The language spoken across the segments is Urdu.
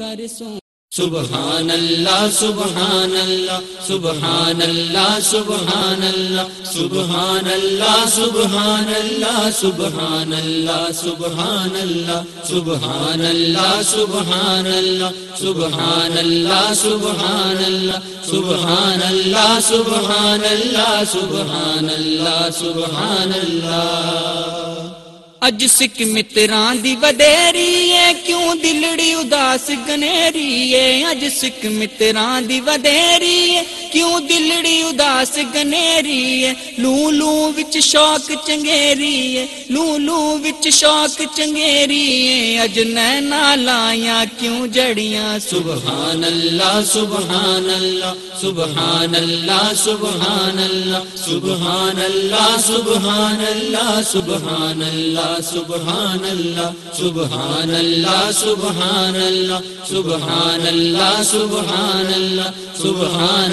کر سو سبحان اللہ سبحان اللہ سبحان اللہ سبحان اللہ سبحان اللہ سبحان اللہ سبحان اللہ سبحان اللہ سبحان اللہ سبحان اللہ سبحان اللہ سبحان اللہ سبحان اللہ سبحان اللہ سبحان اللہ سبحان اللہ اج سکھ متراں دی ودیری ہے کیوں دلڑی بس گنیری سگنی اج سکھ متران دی ودیری بدھیری کیوں دلڑی اداس گنیری ہے لو لو وچ شوق چنگیری ہے لو لو وچ شوق چنگیری ہے اج نینا لایا کیوں جڑیاں سبحان اللہ سبحان اللہ سبحان اللہ سبحان اللہ سبحان اللہ سبحان اللہ سبحان اللہ سبحان اللہ سبحان اللہ سبحان اللہ سبحان اللہ سبحان اللہ سبحان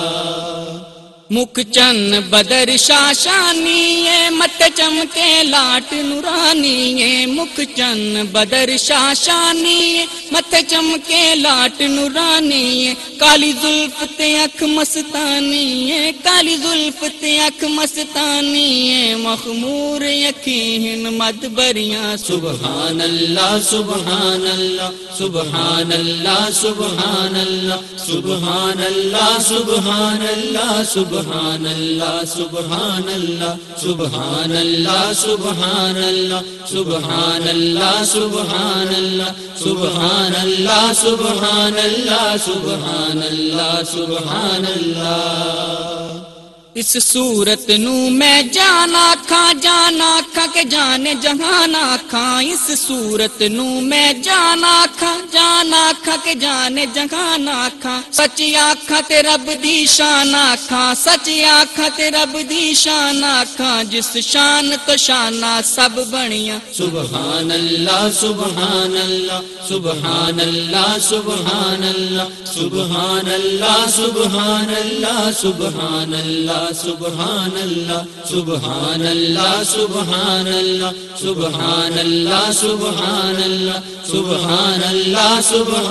مکھ چن بدر شاشانی مت چمکے لاٹ نورانی ہے مکھ چن بدر شاشانی مت چمکے لاٹ نورانی کالی زلف تے اکھ مستانی کالی زلف تے اکھ مستانی مخمور یقین مد بریاں سبحان اللہ سبحان اللہ سبحان اللہ سبحان اللہ سبحان اللہ سبحان اللہ سبحان سبحان اللہ سبحان اللہ سبحان اللہ سبحان اللہ سبحان اللہ سبحان اللہ سبحان اللہ سبحان اللہ سبحان اللہ سبحان اللہ اس صورت نو میں جانا کھا جانا کھا کے جانے جہانا کھا اس صورت نو میں جانا کھا جانا کھا کے جانے جہانا کھا سچ آکھا تے رب دی شان آکھا سچ آکھا تے رب دی شان آکھا جس شان تو شانہ سب بنیاں سبحان اللہ سبحان اللہ سبحان اللہ سبحان اللہ سبحان اللہ سبحان اللہ سبحان اللہ سبحان اللہ سبحان اللہ سبحان اللہ سبحان اللہ سبحان اللہ سبحان اللہ سبحان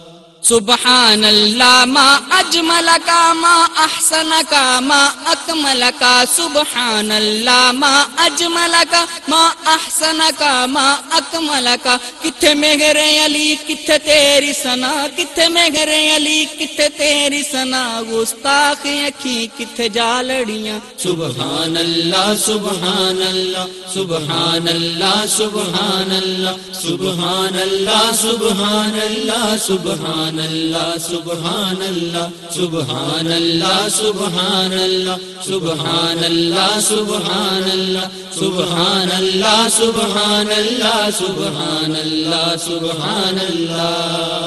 سبحان اللہ ما اجمل کا، ما احسن کا، ما اکمل کا سبحان اللہ ما اجمل کا، ما احسن کا، ما اکمل کا۔ کتھے میرے علی، کتھے تیری سنا کتھے میرے علی، کتھے تیری سنا گستاخ اکھی، کتھے جالڑیاں۔ سبحان اللہ سبحان اللہ سبحان اللہ سبحان اللہ سبحان اللہ سبحان اللہ سبحان اللہ سبحان اللہ سبحان اللہ سبحان اللہ سبحان اللہ سبحان اللہ سبحان اللہ سبحان اللہ سبحان اللہ سبحان اللہ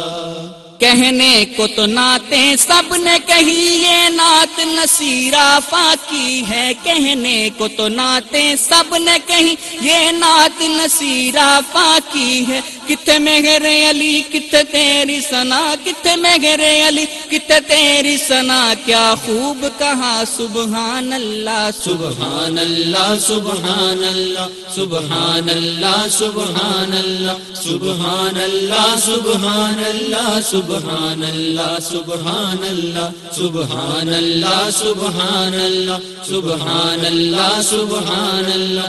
کہنے کو تو ناتے سب نے کہی، یہ نعت نصیرہ فاکی ہے۔ کہنے کو تو ناتے سب نے کہی، یہ نعت نصیرہ فاکی ہے۔ کتنے میرے علی کتنے تیری سنا کتنے میرے علی کتنے تیری سنا کیا خوب کہا سبحان اللہ سبحان اللہ سبحان اللہ سبحان اللہ سبحان اللہ سبحان اللہ سبحان اللہ سبحان اللہ سبحان اللہ سبحان اللہ سبحان اللہ سبحان اللہ سبحان اللہ